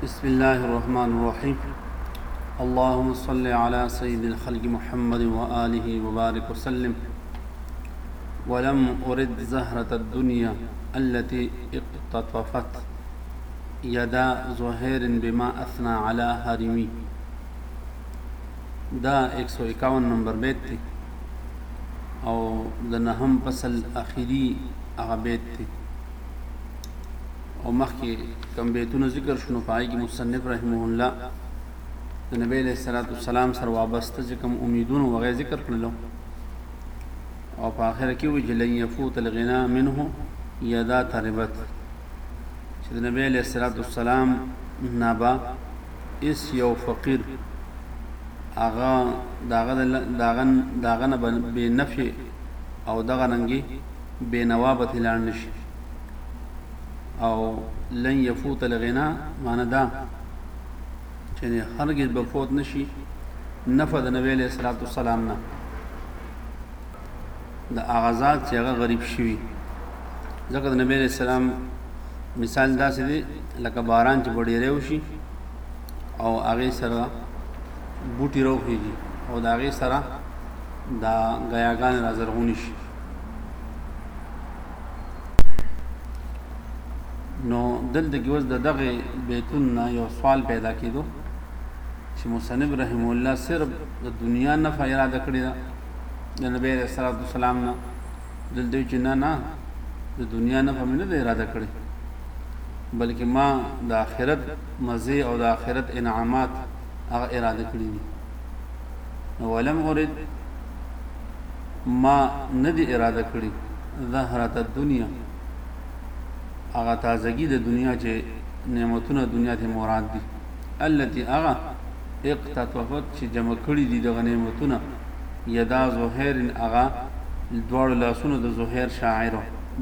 بسم الله الرحمن الرحيم اللهم صل على سيد الخلق محمد وآله وبارك وسلم ولم أرد زهرة الدنيا التي اقتطفت يدا زهير بما أثنى على هرمي دا 151 نمبر بیت او د نهم فصل اخیری هغه بیت او مخکې کم بیتونه ذکر شنو پای کې مصنف رحمه الله د نبی علیہ الصلوۃ والسلام سره وابسته چې کوم امیدونه وغه ذکر کړلو او په اخر کې وی جلن يفوت الغنا منه یدا تربت چې د نبی علیہ الصلوۃ والسلام نابا اس یو فقیر اغا داغه داغه داغه نه به نفي او دغه رنګي بے نوابت لاړ نشي او لن يفوت الغنا معنی دا چې هرګز به فوت نشي نفد نبی له صلوات والسلام نه د اغازات چې هغه غریب شوی ځکه د نبی له سلام مثال داسې دی لکه باران چې ډېرې وشي او هغه سره بوټي روخيږي او د هغه سره دا غیاګان را زرغون شي نو دلته کې اوس د دغه بیتون نه یو سوال پیدا کېدو چې مصنف رحم الله صرف د دنیا نه فیراده کړی دا د نبی رسول الله سلام نه دلته چې نه نه د دنیا نه په مننه اراده کړی بلکې ما د آخرت مزه او د آخرت انعامات هغه اراده کړی دي ولم ارد ما نه دی اراده کړی زهرت الدنیا هغه تازگی د دنیا چې نعمتونه دنیا ته مراد دي التي هغه اقتطفت چې جمع کړی دي د نعمتونه یدا زهیر هغه دواړو لاسونو د زهیر شاعر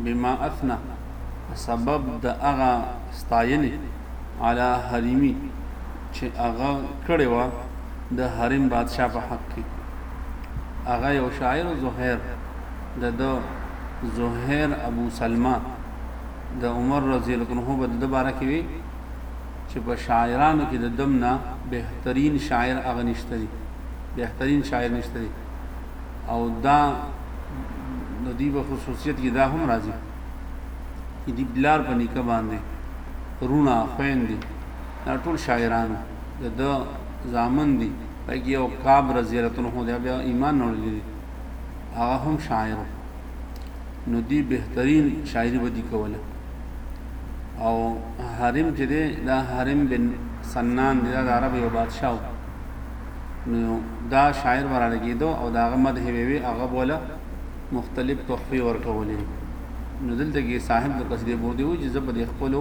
بما اثنا سبب د هغه ستاینې علی حریمی چې هغه کړی و د حریم بادشاه په حق کې هغه یو شاعر زهیر د د زهیر ابو سلمہ د عمر رضی الله عنه په د باره کې وی چې په شاعرانو کې د دمنا بهترین شاعر هغه نشته دی بهترین شاعر نشته دی او دا د دې په خصوصیت کې دا هم راځي چې دی بلار په نیکه باندې رونه خويندې دا ټول شاعرانو د د زامن دي پای کې یو کعب رضی الله عنه خو بیا ایمان نه وړلی دی هغه هم شاعر نو دی بهترین شاعری به دی کوله او حرم چې دی دا حرم بن سنان دی دا د عرب یو بادشاه نو دا شاعر وراله کېدو او دا هغه مدح به وي هغه بوله مختلف تحفې ورکولې نو دلته کې صاحب د قصیدې بودی و چې زه په خپلو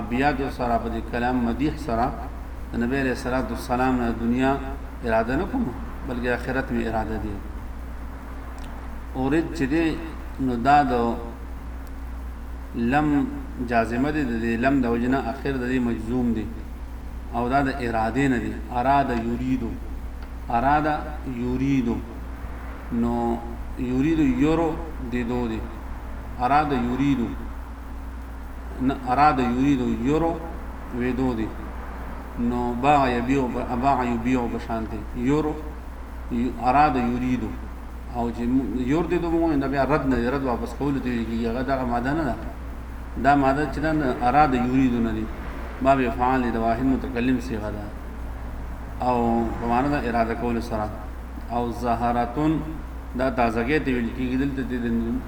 ابیات سره په کلام مدیح سره د نبی علیه الصلاة والسلام نه دنیا اراده نه کوم بلکې آخرت می اراده دی اورید چې دی نو دا د لم جازمه دی د لم د وجنه اخر د مجزوم دی او دا د اراده نه دی اراده یریدو اراده یریدو نو یریدو یورو د دو دی اراده یریدو نه اراد یرید یورو ویدو دی نو باع یبیع باع یبیع بشانته یورو اراد یرید او چې یور دې دومو نه بیا رد نه رد واپس کول دی کیږي هغه دغه ماده نه ده دا ماده چې دا اراد یرید نه دی باب فعال د واحد متکلم صيغه ده او په معنا د اراده کول سره او زهراتون دا تازګې ته ویل کیږي دلته د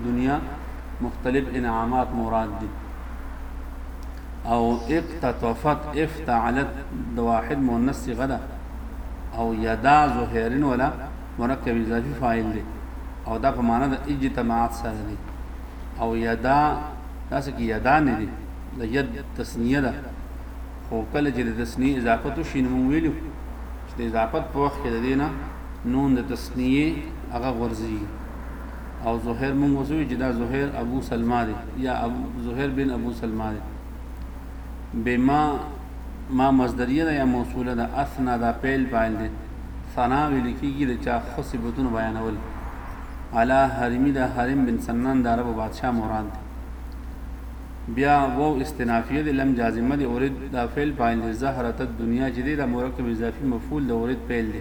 دنیا مختلف انعامات مراد دي او اقتطفت افتعلت د واحد مؤنث صيغه ده او يدا ظهيرن ولا مرکب اضافي فاعل دي او دا په معنا د اجتماعات سره دي او يدا داسې کې يدا نه دي د يد تسنیه ده خو کله چې د تسنیه اضافت شي نو موږ ویلو چې د اضافت په وخت کې د دینه نون د تسنیه هغه غورځي او زهير مونږ وسوي چې دا زهير ابو سلمہ دی یا ابو زهير بن ابو سلمہ دی بما ما مصدریه ده یا موصوله ده اثنا دا پیل فاعل دی ثنا ویل کیږي د چا خو صفاتونه بیانول علا حرمی دا حرم بن سنان دا عرب بادشاہ مراد دی بیا وو استنافیه دی لم جازمه دی اورید دا فعل فاعل دی زهرت الدنیا چې دی دا مرکب اضافي مفعول د اورید پیل دی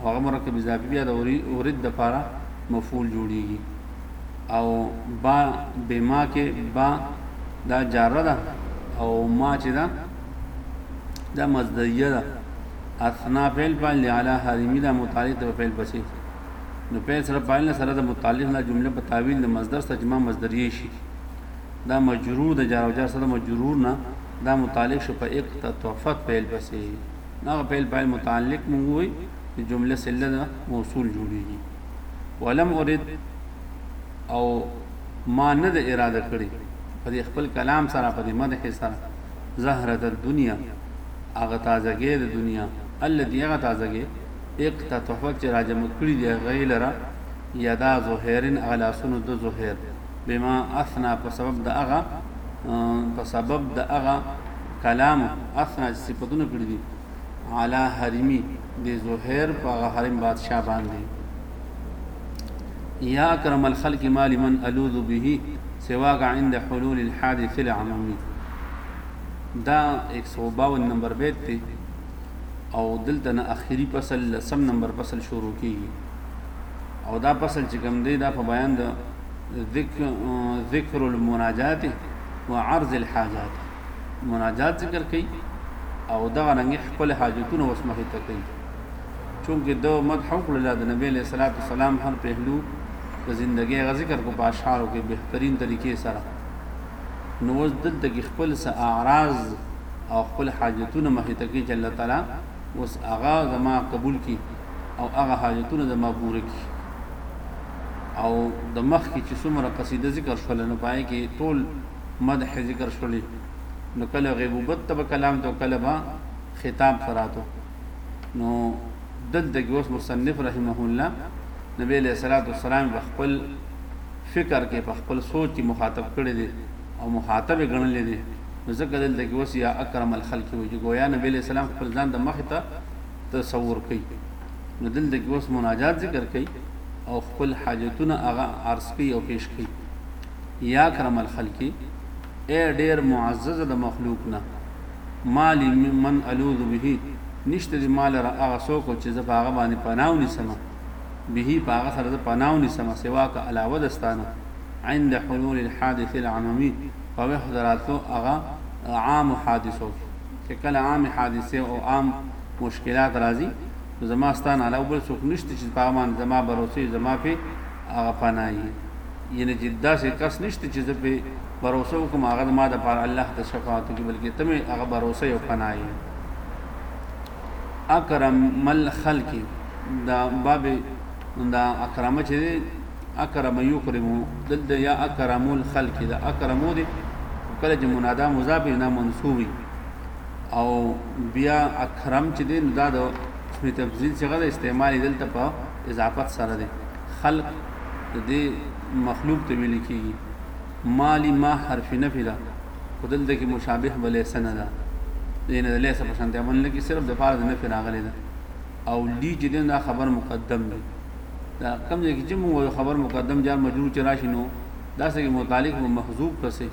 او هغه مرکب اضافي بیا د اورید د پاره مفعول جوړیږي او با بما کې با دا جاره ده او ما چې دا دا مصدریه ده اثنا فعل فاعل دی علی حریمی دا متعلق دی فعل پسې نو فعل سره فاعل سره د متعلق نه جمله په تعویل د مصدر سره جمع مصدریه شي دا مجرور د جار او جار سره مجرور نه دا متعلق شو په اقتطفت فعل پسې هغه فعل فاعل متعلق مونږ وي چې جمله سله ده موصول جوړیږي ولم اريد او ما نه د اراده کړی په خپل کلام سره په مدح سره زهرت الدنيا هغه تازګي د دنیا الذي هغه تازګي اقتطفت چې راجم کړی دی غیلره یدا زهیرن علی سنو د زهیر بما اثنا په سبب د هغه په سبب د هغه کلام اثنا چې صفتونه کړي دي علی حریمی د زهیر په هغه حریم بادشاه باندې یا اکرم الخلق ما لمن الوذ به سواک عند حلول الحادث العمومی دا 152 نمبر بیت دی او دلته نه اخیری فصل لسم نمبر فصل شروع کیږي او دا فصل چې کوم دی دا په بیان د ذکر ذکر المناجات وعرض الحاجات مناجات ذکر کوي او دغه رنګ خپل حاجتونه وسمخې ته کوي چونکه د مدح وکړل د نبی له صلوات و سلام هر پهلو د زندګۍ غ ذکر کو په اشعارو کې بهترین طریقې سره نو اوس دلته کې خپل س اعراض او خپل حاجتونه مخې ته کوي چې الله تعالی اوس هغه زما قبول کی او هغه حاجتونه زما پوره کی او د مخ کې چې څومره قصیده ذکر شول نو پای کې ټول مدح ذکر شولې نو کله غیبوبت ته کلام ته کله با خطاب تراتو نو دلته کې اوس مصنف رحمه الله نبی له صلوات والسلام په خپل فکر کې په خپل سوچ کې مخاطب کړي دي او مخاطب غنلې دي نو ځکه دلته کې اوس یا اکرم الخلق وي چې ګویا نبی له سلام خپل ځان د مخ ته تصور کوي نو دلته کې اوس مناجات ذکر کوي او خپل حاجتونه هغه عرض کوي او پیش کوي یاکرم الخلق اې ډېر معزز د مخلوق نه مالي من الوذ به نشته دي ما لره هغه څوک چې زه په هغه باندې پناه ونیسم به په هغه سره زه پناه ونیسم سوا که علاوه دستانه عند حلول الحادث العممي په وخت دراتلو هغه عام حادثو چې کله عام حادثه او عام مشکلات راځي زما ستانه علاوه بل څوک نشته چې په هغه باندې زما باروسې زما په هغه پناه یې یعنی چې داسې کس نشته چې زه په باروسه وکم هغه ما د پاره الله ته شفاعت وکړي بلکې ته مې هغه باروسه یو پناه یې اکرم مل خلق دا باب دا اکرم چې اکرم یکرمو دلته یا اکرم الخلق دا اکرمو دي کله چې منادا مضاف نه منصوبي او بیا اکرم چې دین دا د اسم تفضیل څخه د استعمال دلته په اضافت سره دی خلق د دې مخلوق ته ویل کیږي مالی ما حرف نفی ده خو دلته کې مشابه به لیسه نه ده دینه د لیسه په شان دی باندې کې صرف د پاره د نفی راغلی ده او لی چې دین دا خبر مقدم دی دا کم ځای کې چې موږ خبر مقدم جار مجرور چې راشي نو دا سره متعلق به محذوب کسي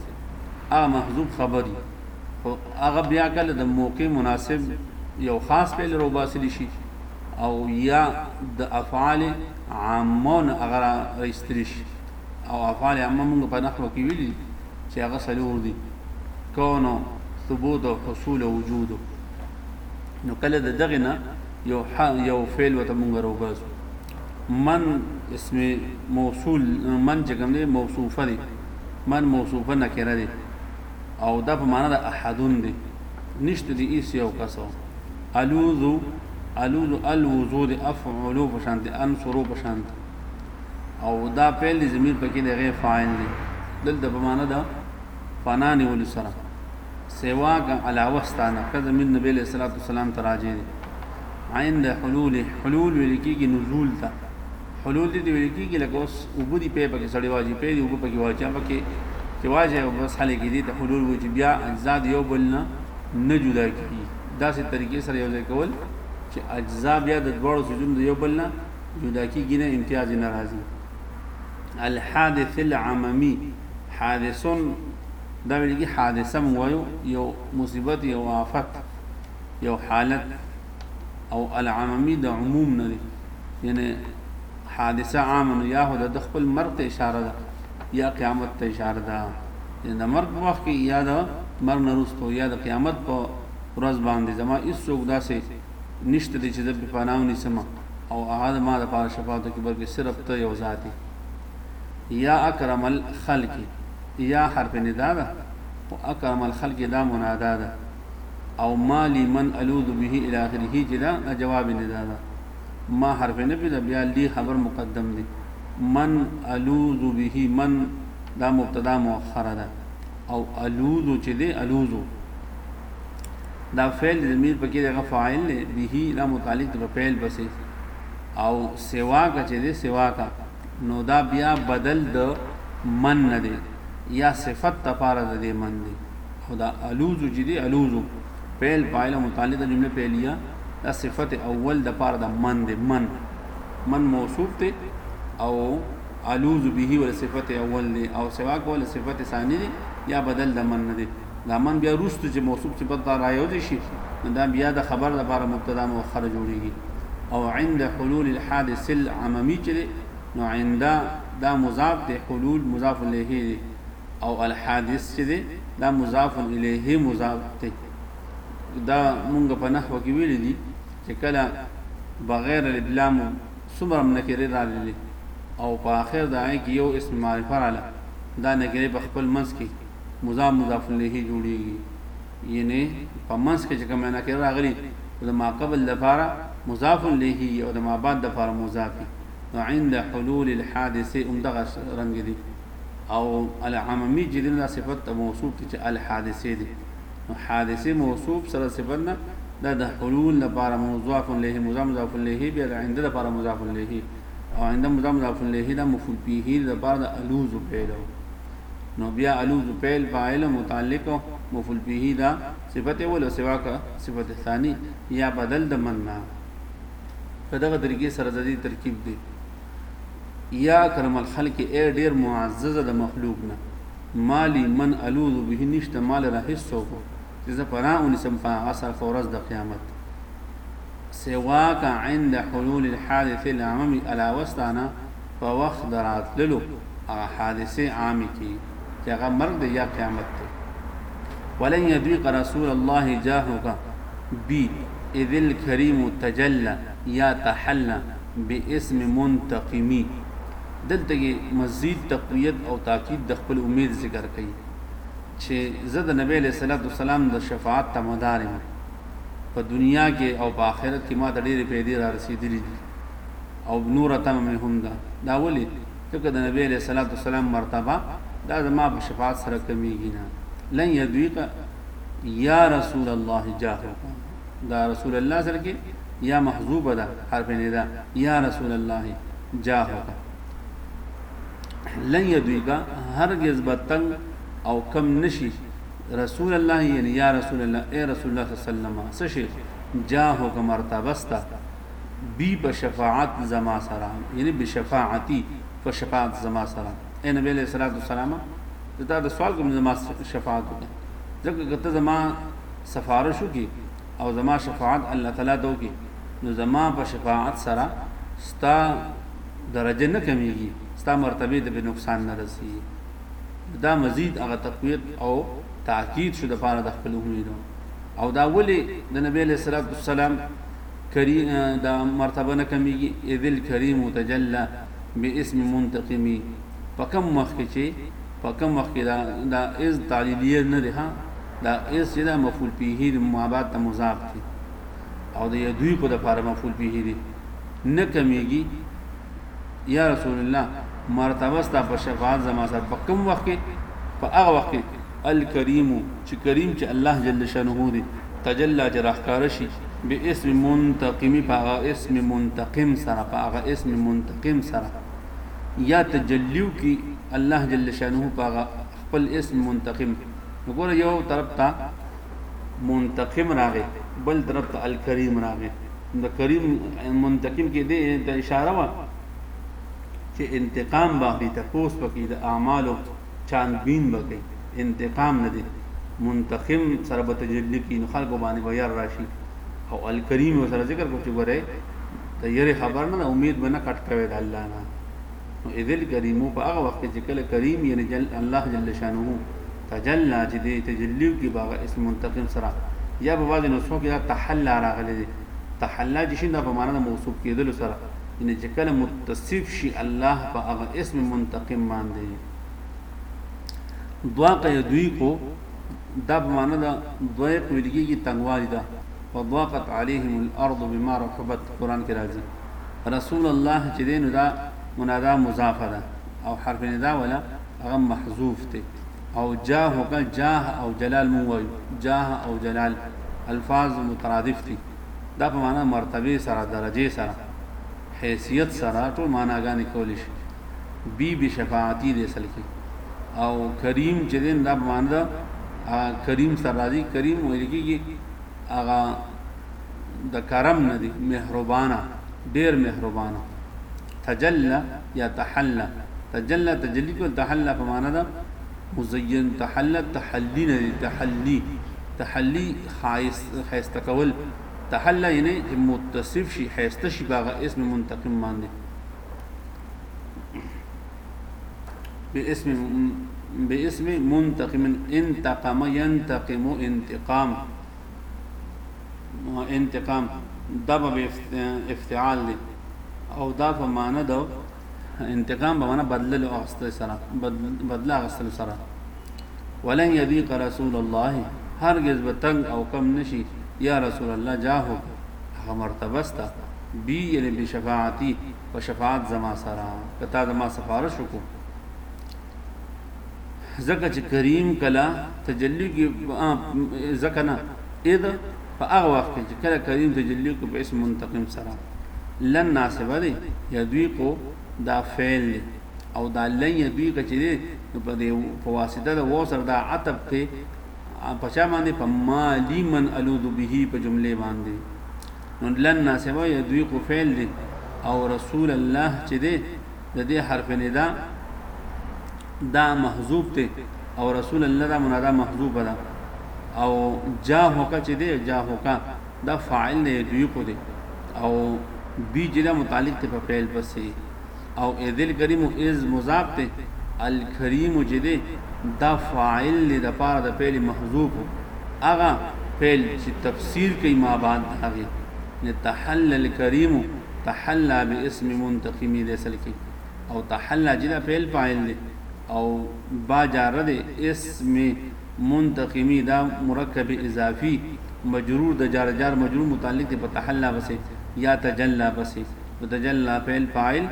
هغه محذوب خبري او هغه بیا کله د موقع مناسب یو خاص پیل روباسل شي او یا د افعال عامه نه هغه راایستل شي او افعال عامه موږ په نحو کې ویلي چې هغه څلور دي کون ثبوت او حصول او وجود نو کله د دغه نه یو یو فعل وته موږ راوباسو من اسم موصول من چې کوم دی موصوفه دی من موصوفه نکره دی او دا په معنا د احدون دی نشته دی ایس یو کسو الوذو الوذو الوذو د افعلو په شان دي انصرو په شان دي او دا فعل دي ضمیر پکې د غیر فاعل دی دلته په معنا ده فنا نیول سره سوا کا علاوه ستانه که زمين نبی له صلوات والسلام تراجه دي عند حلول حلول ویل کېږي نزول ته حلول دې ته ویل کېږي لکه اوس اوبه دي پې پکې سړی واچي پې دي اوبه پکې واچي پکې چې واچي او بس حل کې دي ته حلول وایي چې بیا اجزا یو بل نه نه جدا کیږي داسې طریقې سره یو ځای کول چې اجزا بیا د دواړو سجون د یو بل نه جدا کیږي نه امتیاز نه راځي الحادث العممی حادثون دا ویل کی حادثه مو وایو یو مصیبت یو آفت یو حالت او العممی د عموم نه یعنی حادثه عام نو یا هو د خپل مرګ ته اشاره ده یا قیامت ته اشاره ده یعنی د مرګ په وخت کې یا د مرګ نه وروسته یا د قیامت په ورځ باندې زما هیڅوک داسې نشته دی چې زه پرې پناه ونیسم او هغه زما دپاره شفاعت وکړي بلکې صرف ته یو ذات یې یا اکرم الخلق یا حرف ندا ده او اکرم الخلق دا منادا ده او ما لي من الوذ به الى اخره چې دا دا جواب نه دا, دا ما حرف نه پیدا بیا لی خبر مقدم دی من الوذ به من دا مبتدا مؤخر ده او الوذ چې دی الوذ دا فعل ضمیر پکې دغه فاعل دی به لا متعلق د فعل بسې او سوا کا چې دی سوا کا نو دا بیا بدل د من نه دی یا صفت لپاره د دې من دی او دا الوزو چې دی الوزو فعل فاعل متعلقه جمله فعلیه دا صفت اول د پاره د من دی من من موصوف دی او الوز به ول صفت اول دی او سوا کول صفت ثانی دی یا بدل د من دی دا من بیا روست چې موصوف صفت دا رايو دي شي دا بیا د خبر لپاره مبتدا مؤخر جوړیږي او عند حلول الحادث العممی چې نو عند دا مضاف دی حلول مضاف الیه دی او الحادث چې دی دا مضاف الیه مضاف دی دا مونږ په نحو کې ویل دي چې کله بغیر الابلام سمرم نکره راغلی او په اخر دا کې یو اسم معرفه رااله دا نکره په خپل منځ کې مضاف مضاف الیه جوړیږي یعنی په منځ کې چې کومه نکره راغلی د ما قبل لپاره مضاف الیه او د ما بعد لپاره مضاف نو عند حلول الحادثه هم دغه رنګ دي او العممی چې دین دا صفت ته موصوف دي چې الحادثه دي نو حادثه موصوف سره صفت نه دا د حلول لپاره مضاف الیه مضاف مضاف الیه بیا د عند لپاره مضاف الیه او عند مضاف مضاف الیه دا مفعول به لپاره د الوز فعل نو بیا الوز فعل فاعل متعلق مفعول به دا صفت اول او سوا کا صفت ثانی یا بدل د مننا په دغه طریقې سره د دې ترکیب دی یا کرم الخلق اے ډیر معزز د مخلوق نه مالی من الوذ به نشته مال را هیڅ څوک چې زه پناه ونیسم په هغه سره په ورځ د قیامت سواک عند حلول الحادث العمم علاوه ستانه په وخت د راتللو هغه حادثې عامې کېږي چې هغه مرګ دی یا قیامت دی ولن یضیق رسول الله جاهک بی اذ الکریم تجلا یا تحلا باسم منتقمی دلته کې مزید تقویت او تاکید د خپل امید ذکر کوي چې زه د نبی له صلوات والسلام د شفاعت ته مدار یم په دنیا کې او په آخرت کې ما ته ډېرې پیدې را رسېدلې دي او نوره تمه مې هم ده، دا ولې؟ ځکه د نبي علیه الصلوة والسلام مرتبه دا زما په شفاعت سره کمېږي نه، لن یدویق یا رسول الله جاهک، دا رسول الله سره کې یا محذوبه ده حرف ندا یا رسول الله جاهک لن یدویق هرگز به تنګ او کم نشي رسول الله یعنی یا رسول الله اے رسول الله صلی الله علیه وسلم سشي جاهک مرتبه ستا بی په شفاعت زما سره یعنی بشفاعتی په شفاعت زما سره اے نبی علیہ الصلوۃ والسلام زه تا د سوال کوم زما شفاعت وکړه ځکه که ته زما سفارش وکړي او زما شفاعت الله تعالی ته وکړي نو زما په شفاعت سره ستا درجه نه کمیږي ستا مرتبه ته به نقصان نه رسی دا مزید هغه تقویت او تاکید شو د پاره د خپل امیدو او دا ولی د نبی له سلام کری دا مرتبه نه کمیږی اذ الکریم تجلی باسم منتقمی په کوم وخت کې چې په کوم وخت کې دا دا اذ تعلیلیه نه ده دا اذ چې دا مفعول پیه د مابات ته مضاف دي او د یدوی کو د فار مفعول پیه دي نه کمیږي یا رسول الله مرتبه ستا په شفاعت زما سره په کوم وخت کې په هغه وخت کې الکریم چې کریم چې الله جل شأنه دې تجلی چې راښکاره شي باسم منتقم په هغه اسم منتقم سره په هغه اسم منتقم سره یا تجلی وکړي الله جل شأنه په هغه خپل اسم منتقم وګوره یو طرف ته منتقم راغی بل طرف ته الکریم راغی د کریم منتقم کې دې د اشاره وا چې انتقام به دي تاسو پکې د اعمالو چان بین به کوي انتقام نه دی منتقم سره به تجلی کی نو خلکو باندې به ير راشي او الکریم سره ذکر کو چې ګوره ته یری خبر نه امید به نه کټ کوي د الله نه نو اذل کریم په هغه وخت چې کله کریم یعنی جل الله جل شانه تجلا چې دی تجلیو کې باغ اسم منتقم سره یا په بعض نسخو کې دا تحلا راغلی دی تحلا چې شین دا په معنا د موصوف کېدل سره یعنی چې کله متصف شي الله په هغه اسم منتقم باندې دواقع دوی کو دا په معنا دا دوی کو لګيږي تنګوالي دا وضاقت عليهم الارض بما رحبت قران کې راځي رسول الله چې دین دا منادا مضافه ده او حرف ندا ولا هغه محذوف ته او جاه کا جاه او جلال مو جاه او جلال الفاظ مترادف دي دا په معنی مرتبې سره، درجې سره، حیثیت سره ټول معنی ګانې کولی شي. بی بی شفاعتی دی اصل کې او کریم چې دین دا په معنی دا کریم سره راځي کریم ویل کېږي هغه د کرم نه دی مهربانه ډیر مهربانه تجلى یا تحلى تجلى تجلی کو تحلى په معنا ده مزین تحلی تحلی نه دی تحلی تحلی ښایسته کول تحلی یعنی چې متصف شي ښایسته شي په هغه اسم منتقم باندې باسم باسم منتقم انتقم ينتقم انتقام انتقام دا به افتعال دی او دا په معنی د انتقام به ونه بدللو اغستل سره بدله اغستل سره ولن يضيق رسول الله هرگز به تنگ او کم نشي یا رسول الله جاهو هغه مرتبه ستا بی یعنی بی شفاعتی و شفاعت زما سره کتا زما سفارش وکړو ځکه چې کریم کله تجلی کې ځکه نه اذ په هغه وخت کې چې کله کریم تجلی کو په اسم منتقم سره لن ناسب دی یدوی کو دا فعل دی او دا لن یدوی کچې دی نو په دې په واسطه د و سره دا عتب ته په چا باندې په مالی من الوذ به په جمله باندې نو لن ناسب یدوی کو فعل دی او رسول الله چې دی د دې حرف ندا دا محذوب ته او رسول الله دا منادا محذوب ده او جا هوکا چې دی جا هوکا دا فاعل نه دی کو دی او بی جدا متعلق ته په فعل پسې او اذل کریم او از مضاف ته الکریم چې دی دا فاعل نه د پاره د فعل محذوب اغه فعل چې تفسیر کوي ما بعد هغه نتحلل کریم تحلی باسم منتقمی دی اصل کی او تحلی جی دا فعل فاعل دی او با جار دی اسم منتقمی دا مرکب اضافی مجرور د جار جار مجرور متعلق دی په تحلی بسی یا تجلا بسی نو تجلا فعل فاعل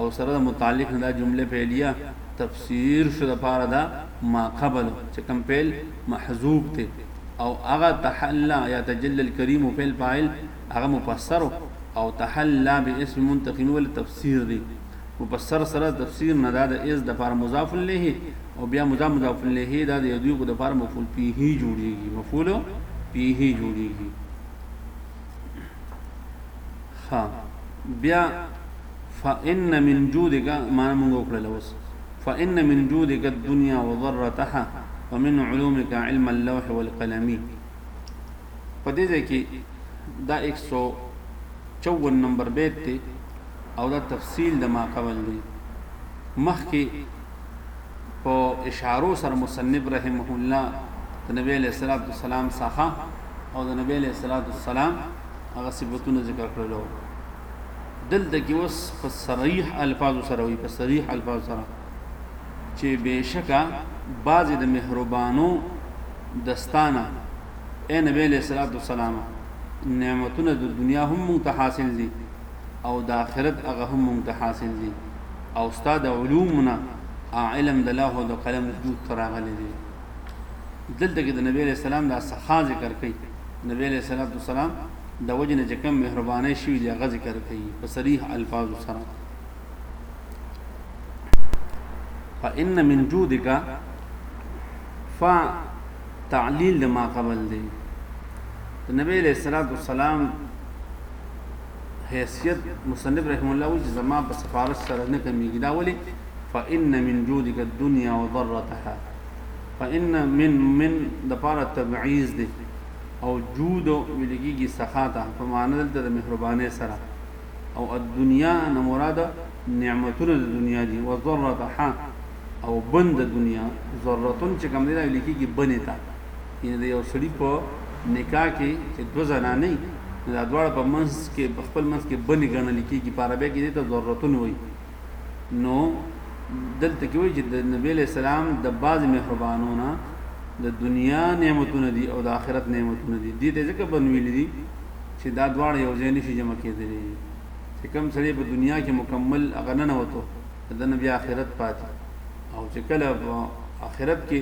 او سره متعلق دا جمله فعلیه تفسیر شو د پاره دا ما قبل چې کوم فعل محذوب ته او هغه تحلا یا تجلا الکریم فعل فاعل هغه مفسر او تحلی باسم منتقم ولې تفسیر دی مفسر سره تفسیر نه دا د از د فار مضاف الیه او بیا مضاف مضاف الیه دا د یدوی کو د فار مفعول پیه جوړیږي مفعول پیه جوړیږي ها بیا فإن من جودك ما موږ وکړل اوس فإن من جودك الدنيا وضرتها ومن علومك علم اللوح والقلم په دې ځای کې دا 154 نمبر بیت دی او دا تفصیل د ما قبل دی مخکې په اشارو سره مصنف رحمه الله د نبی له صلوات والسلام څخه او د نبی له صلوات والسلام هغه صفاتونه ذکر کړلو دلته کې اوس په صریح الفاظ سره وي په صریح الفاظ سره چي بېشکه بعضي د مهربانو د ستا نه، اې نبي عليه الصلوة والسلام، نعمتونه د دنيا هم موږ ته حاصل دي او د آخرت هغه هم موږ ته حاصل دي او ستا د علومو نه هغه علم د لوح او د قلم وجود ته راغلی دی. دلته کي د نبي عليه السلام دا سخا ذکر کوي، د نبي عليه الصلوة والسلام د وجي نه چي کوم مهربانۍ شوي دي هغه ذکر کوي په صريح الفاظو سره. فإن من جودك فا تعلیل د ما قبل دی د نبی علیہ الصلوۃ والسلام حیثیت مصنف رحم الله وی زما په سفارش سره نه کمیږي دا ولی فإن من جودك الدنيا وضرتها فإن من من د پاره تبعیض دی او جود ویلګیږي سخا ته په معنی دلته د مهرباني سره او الدنيا نه مراد نعمتونه د دنيا دي وذرتها او بن د دنيا ذرتون چې کوم دی ویل کېږي بنې ته یعنې د یو سړي په نکاح کې چې دوه زنانه وي نو دا دواړه په منځ کې په خپل منځ کې بنې ګڼل کېږي په عربۍ کې دې ته ضرورتون وایي نو دلته کې وایي چې د نبی علیه السلام د بعضې مهربانو نه د دنیا نعمتونه دي او د آخرت نعمتونه دي دې ته ځکه بن ویلي دي چې دا دواړه یو ځای نه شي جمع کېدلی، چې کوم سړی په دنیا کې مکمل هغه ننوتو د ده نه بیا اخرت پاتې او چې کله په اخرت کې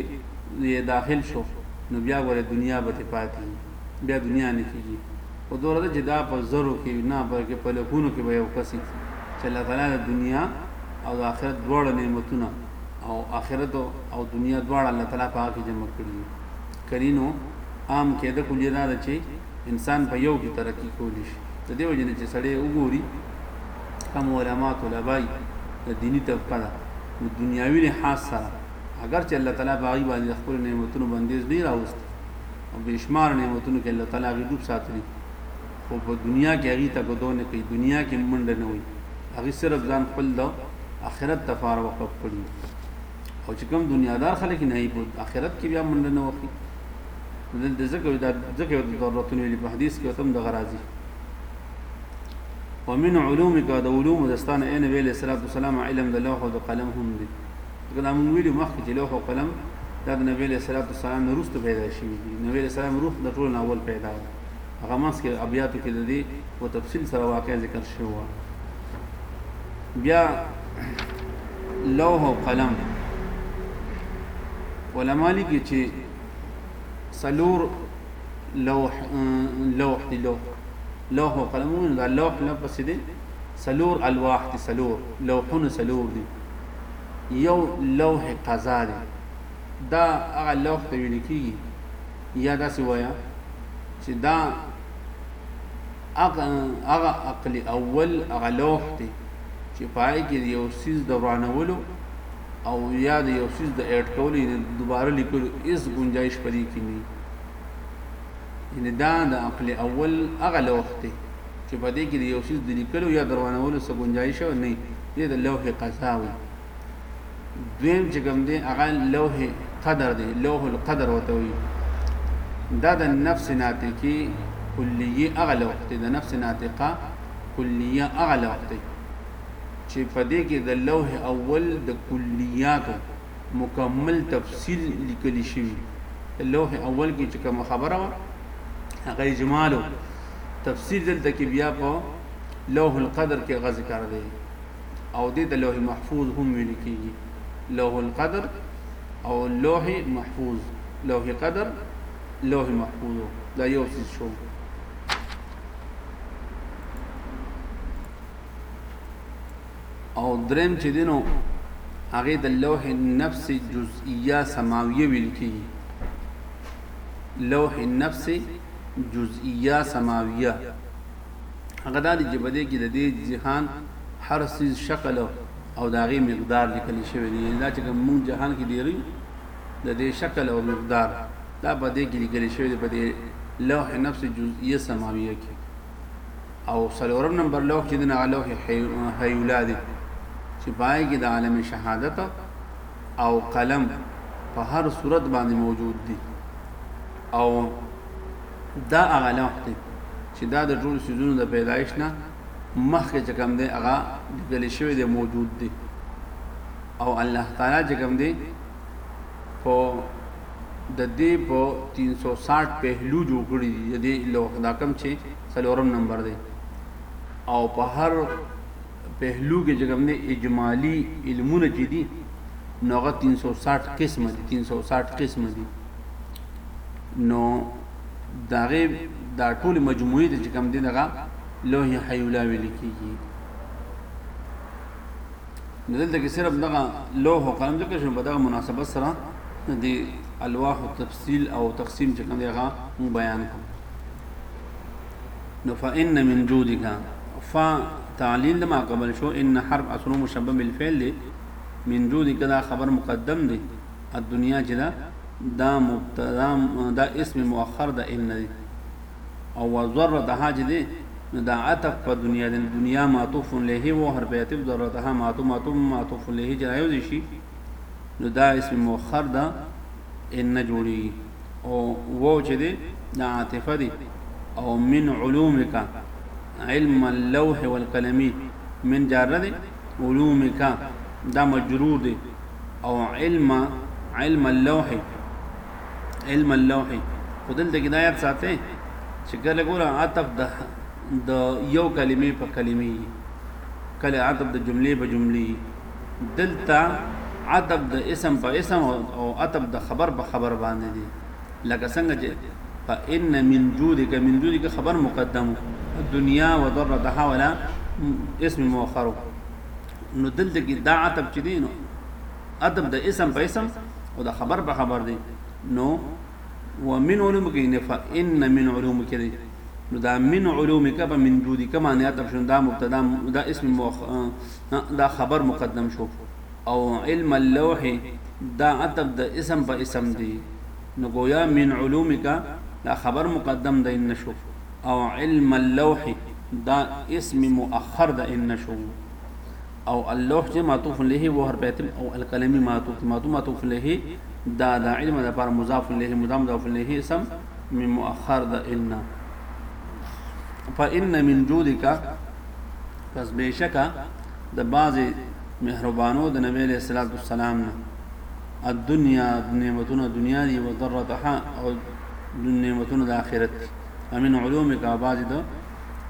یې داخل شو نو بیا ګوره دنیا به ترې پاتې وي، بیا دنیا نه کېږي، خو دوره ده چې دا په زرو کې وي، نه بلکې په لکونو کې به یو کس وي چې الله تعالی د دنیا او د اخرت دواړه نعمتونه او اخرت او دنیا دواړه الله تعالی په هغه کې جمع کړي. کړي نو عام قاعده کلیه دا ده چي انسان په یو کي ترقي کولی شي د دې وجه نه چي سړی وګوري کم علما طلباء د دیني طبقه ده نو دنیاوي لحاظ سره اگر چې الله تعالی په هغه باندې د خپل نعمتونو بندیز نه راوست او بشمار نعمتونو کې الله تعالی هغه ډوب ساتلی خو په دنیا کې هغه ته ګدو نه کوي دنیا کې منډه نه وي هغه صرف ځان خپل د آخرت لپاره وقف کړی او چې کوم دنیادار خلک نه یې په آخرت کې بیا منډه نه وخی دلته ځکه دا ځکه د ضرورتونو ویلي په حدیث کې هم دغه راځي ومن علومك د علوم دستان اے نبی علیہ الصلوۃ والسلام علم د لوح او د قلم هم دي دا موږ ویلو مخکې چې لوح او قلم دا د نبی علیہ الصلوۃ والسلام نه روسته پیدا شوي دي نبی علیہ السلام روح د ټول اول پیدا و هغه منځ کې ابیاتو کې د دې په تفصیل سره واقع ذکر شوی و بیا لوح او قلم علما لیکي چې سلور لوح لوح دی لوح لوح او قلم دا لوح لپس دی سلور الواح دی سلور لوحونه سلور دی یو لوح قضا دی دا هغه لوح ته ویل کیږي یا داسې وایه چې دا هغه عقل اول هغه لوح دی چې پای کې یو سیز د ورانولو او یا د یو سیز د اډ کولو یعنی دوباره لیکلو هیڅ گنجائش پدې کې نه یعنی دا د عقل اول هغه لوح دی چې پدې کې یو سیز د لیکلو یا د ورانولو څخه گنجائش نه دی د لوح قضاوي دویم چې کوم دی هغه لوح قدر دی لوح القدر ورته وي دا د نفس ناطقي کلیه هغه لوح دی د نفس ناطقه کلیه هغه لوح دی چې په دې کې د لوح اول د کلیاتو مکمل تفصیل لیکل شوی لوح اول کې چې کوم خبره و هغه اجمالو تفصیل دلته کې بیا په لوح القدر کې غزه کار دی او دې ته لوح محفوظ هم ویل کېږي لوح القدر او لوح محفوظ لوح قدر لوح محفوظ دا یو څه شو او دریم چې دینو هغه د لوح النفس جزئیه سماویه ویل کېږي لوح النفس جزئیه سماویه هغه دا دی چې په دې کې د دې جهان هر څیز شکل او د هغې مقدار لیکل شوی دی یعنې دا چې کوم مونږ جهان کې دیرو یو د دې شکل او مقدار دا په دې کې لیکل شوی دی په دې لوح نفس جزئیه سماویه کې او څلورم نمبر لوح چې دغه لوح حیولا دی چې پای کې د عالم شهادت او قلم په هر صورت باندې موجود دي او دا هغه لوح دی چې دا د ټول سيزونو د پیدایش نه مخکې چې کوم دی هغه لیکل شوی دی موجود دی او الله تعالی چې کوم دی په د دې په 360 پهلو جوړ کړی دی د دې لوح دا کم چې څلورم نمبر دی او په هر پهلو کې چې کوم دی اجمالي علمونه چې دي نو هغه 360 قسمه دي 360 قسمه دي نو داغه دا ټول مجموعي د کوم دي دغه لوح حیولا ویل کیږي دلته کې صرف دغه لوح او قلم ذکر شوی په دغه مناسبت سره د الواح او تفصیل او تقسیم چې کوم دی هغه بیان کوم نو فإن من جودك فا تعلیل ما قبل شو ان حرف اصل مشبه بالفعل دی من جودك دا خبر مقدم دی الدنيا چې دا دا مبتدا دا اسم مؤخر د ان دی او وذرتها چې دی نو دا عطف په دنیا د دنیا معطوف له هو هر په عطف ذرتها معطوف معطوف معطوف له چې رايوځي شي نو دا اسم مؤخر دا ان جوړي او وو چې دی د عاطفه دی او من علومک علم اللوح والقلمی من جاره دی علومک دا مجرور دی او علم علم اللوح علم اللوح خودل د هدایت ساته چې کله ګوره عطف د د یو کلمې په کلمې کله عطف د جملې په جملې دلته عطف د اسم په اسم او عطف د خبر په خبر باندې دي لکه څنګه چې فإن من جودك من جودك خبر مقدم الدنيا وضرتها ولا اسم مؤخر نو دلته کې دا عطف چې دي نو عطف د اسم په اسم او د خبر په خبر دي نو ومن علومك نه فإن من علومك دي نو دا من علومك په من جودك معنی عطف شون دا مبتدا دا اسم مؤخر دا خبر مقدم شو او علم اللوح دا عتب د اسم په اسم دی نو گویا من علومک دا خبر مقدم د ان شو او علم اللوح دا اسم مؤخر د ان شو او اللوح چې معطوف له وو هر بیت او الکلمی معطوف معطوف معطوف له دا د علم د پر مضاف له مضاف مضاف له اسم من مؤخر د ان فان من جودک پس بېشکه د بعضې مهربانو د نبي علیه الصلاة والسلام نه الدنیا نعمتونه دنیا دي وضرتها او نعمتونه د آخرت دي امن علومک او بعضې د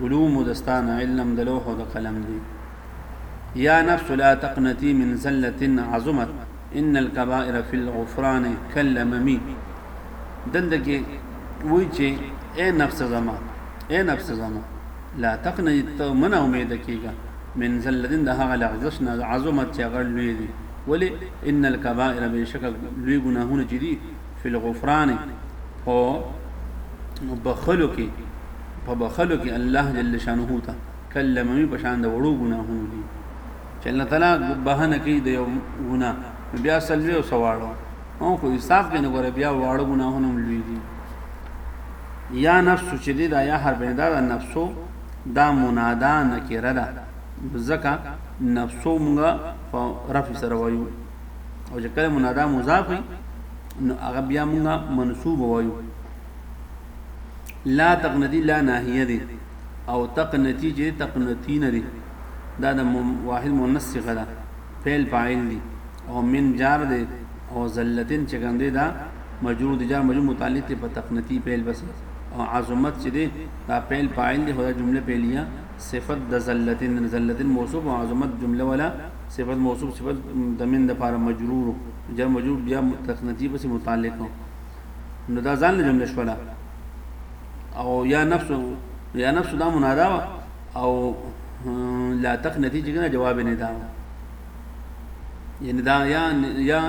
علومو دستانه علم د لوح او د قلم دي یا نفس لا تقنتی من زلت عظمت ان الكبائر فی الغفران کلممی دلته کې وای چې اے نفس زما اے نفس زما لا تقنط ته مه ناامیده کیږه من ذلتن د هغه لغزش نه عظمت چې هغه لوی دی ولې ان الکبائر بشک لوی ګناهونه چې دي فی الغفران په بخلو کې په بخلو کې الله جل شانه ته کلموي په شان د وړو ګناهونو دي چې الله تعالی بهانه کوي د یو ګناه بیا سلوي او سواړو او خو حساب کې نه ګوره بیا واړو ګناهونه هم لوی دي يا نفس چې دې دا يا حرف بين دا ده نفسو دا منادا نکره ده نو ځکه نفسو مونږه په رفع سره وایو او چې کله منادا مضاف وي نو هغه بیا مونږه منصوب وایو لا تقنتی لا ناهیه دي او تقنتی چې تقنتی نه دي دا د واحد مؤنث څخه ده فعل فاعل دي او من جار دی او ذلتن چې کوم دی دا مجرور دی جار مجرور متعلق دی په تقنتی پیل بس او عظمت چې دی دا پیل فاعل دی خدای جمله پیلیه صفت د ذلتن ذلتن موصوف او عظمت جمله ولا صفت موصوف صفت د من د لپاره مجرور جار مجرور بیا تقنتی بس متعلق نو دا ځان جمله شولا او یا نفس یا نفس دا منادا او لا تقنتی چې جواب نه دا یعنی دا یا یا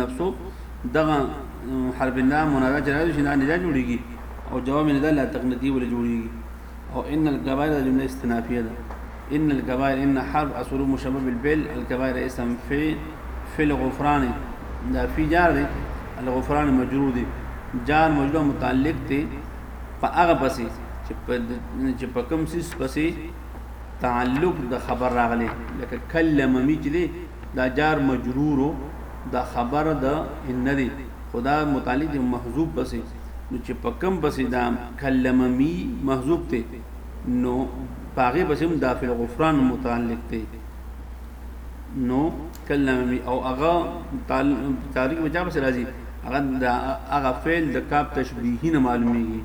نفسو دغه حرف لا منادا چې راځي چې دا ندا جوړیږي او جواب ندا لا تقنیتی ول جوړیږي او ان الکبائر د جمله استنافیه ده ان الکبائر ان حرف اصل مشبه بالفعل الکبائر اسم فی فی الغفران دا فی جار دی الغفران مجرور دی جار مجرور متعلق دی په هغه پسې چې په کوم سیس پسې تعلق د خبر راغلی لکه کلممی چې دی دا جار مجرور دا خبر د ان دی خدا متعلق دی محذوب بسی نو چې په کم بسی دا کلممی محذوب دی نو پاغه بسم دا فی الغفران متعلق دی نو کلممی او هغه تاریخ بچا بس راځي هغه هغه فعل د کاپ تشبیهی نه معلومیږي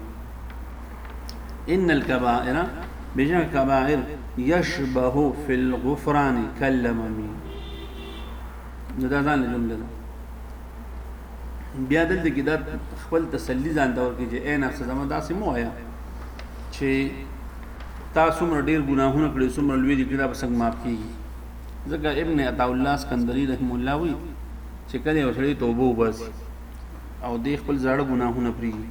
ان الكبائر بجا كبائر يشبه في الغفران كاللمم نو دا ځان له جمله ده بیا دلته کې دا خپل تسلی ځان ته ورکړي چې اے نفس زما داسې مو آیا چې تاسو مر ډیر ګناهونه کړی څومره لوی دي کړه په څنګه معاف کیږي ځکه ابن عطا الله اسکندری رحم الله وی چې کله وسړي توبه وباسي او دې خپل زړه ګناهونه پریږي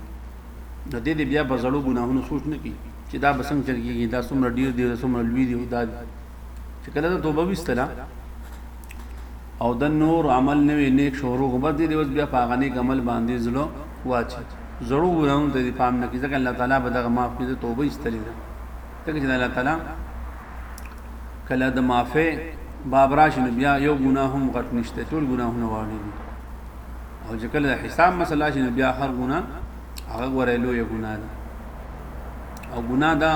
نو دې دې بیا په زړو ګناهونو سوچ نه کی چې دا به څنګه چل کیږي دا څومره ډیر دی دا څومره لوی دی دا چې کله دا توبه وستله او د نور عمل نه وی نیک شروع غبر دي اوس بیا په غنی عمل باندې زړه واچي زړو ګناهونو ته پام نه کی ځکه الله تعالی به دغه معاف کړي توبه استلې ده ځکه چې الله تعالی کله د معافه باب راشي نو بیا یو ګناه هم غټ نشته ټول ګناهونه واړي دي او چې کله د حساب مسله شي نو بیا هر ګناه هغه غوړې لوی ګناه ده او ګناه دا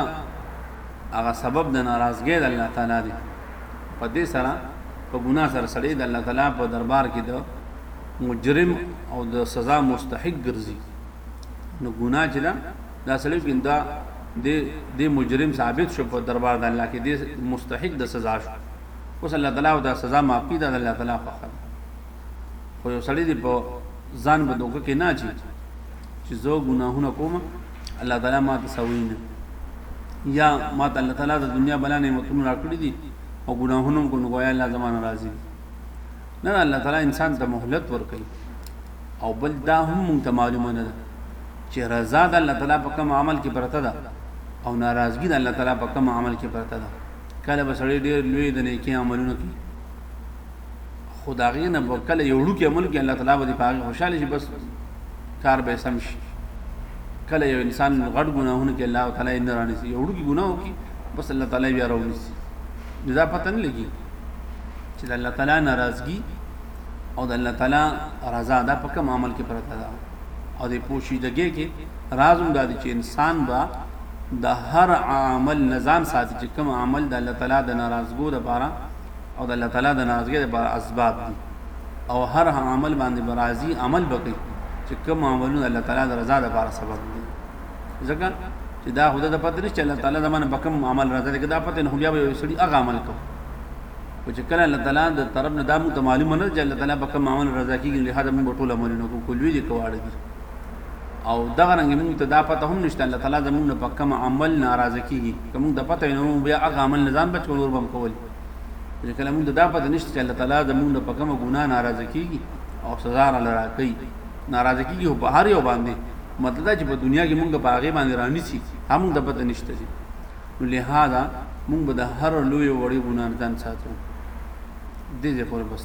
هغه سبب د ناراضګۍ د الله تعالی دی په دې سره په ګناه سره سړی د الله تعالی په دربار کې د مجرم او د سزا مستحق ګرځي نو ګناه چې دا دا سړی ګندا د د مجرم ثابت شو په دربار د الله کې د مستحق د سزا شو اوس الله تعالی او دا سزا معافي ده الله تعالی خوښه خو یو سړی دی په ځان به دوکه کې نه چی چې زه ګناهونه کوم الله تعالی ما ته سوي نه یا ما ته الله تعالی د دنیا بلا نعمتونه راکړي دي او ګناهونه کو نو ګویا الله زمانه راضي دي نه الله تعالی انسان ته مهلت ورکړي او بل دا هم مونږ ته معلومه نه ده چې رضا د الله تعالی په کوم عمل کې پرته ده او ناراضګي د الله تعالی په کوم عمل کې پرته ده کله به سړی ډیر لوی د نیکی عملونه کوي خو دا غي نه به کله یو ډوکی عمل کې الله تعالی به دې پاغه خوشاله شي بس کار به سم شي کله یو انسان غټ ګناهونه کې الله تعالی نه راني سي یو ډوکی ګناه وکي بس الله تعالی بیا راوني سي دا پته نه لګي چې د الله تعالی ناراضګي او د الله تعالی رضا دا په کوم عمل کې پرته ده او د پوشیدګي کې رازم دا چې انسان با د هر عمل نظام ساتي چې کوم عمل د الله تعالی د ناراضګو لپاره او د الله تعالی د ناراضګۍ لپاره اسباب دي او هر هغه عمل باندې برازي عمل بکي چې کوم عملونه الله تعالی د رضا لپاره سبب دي ځکه چې دا خدای د پته نشته الله تعالی زمانه بکم عمل راځي دا, دا پته نه بیا یو سړي هغه عمل کو او چې کله الله تعالی د طرف نه دا مو ته معلومه نه چې الله تعالی بکم عمل راځي کیږي لهدا موږ ټول عمل نه کو کولوي دي کواړه دي او دغه رنګ موږ ته دا پته هم نشته الله تعالی زموږ نه بکم عمل ناراضه کیږي کوم د پته نه بیا هغه عمل نظام بچ کول وربم کول چې کله موږ دا پته نشته چې الله تعالی د موږ په کومه ګناه ناراضه کیږي او سزا را لرا کوي ناراضه کیږي او بهر یو باندې مطلب دا چې په دنیا کې موږ په هغه باندې رانی سي هم د پته نشته چې نو لہذا موږ به د هر لوی وړي ګناه نه ځان ساتو دې ځې پورې بس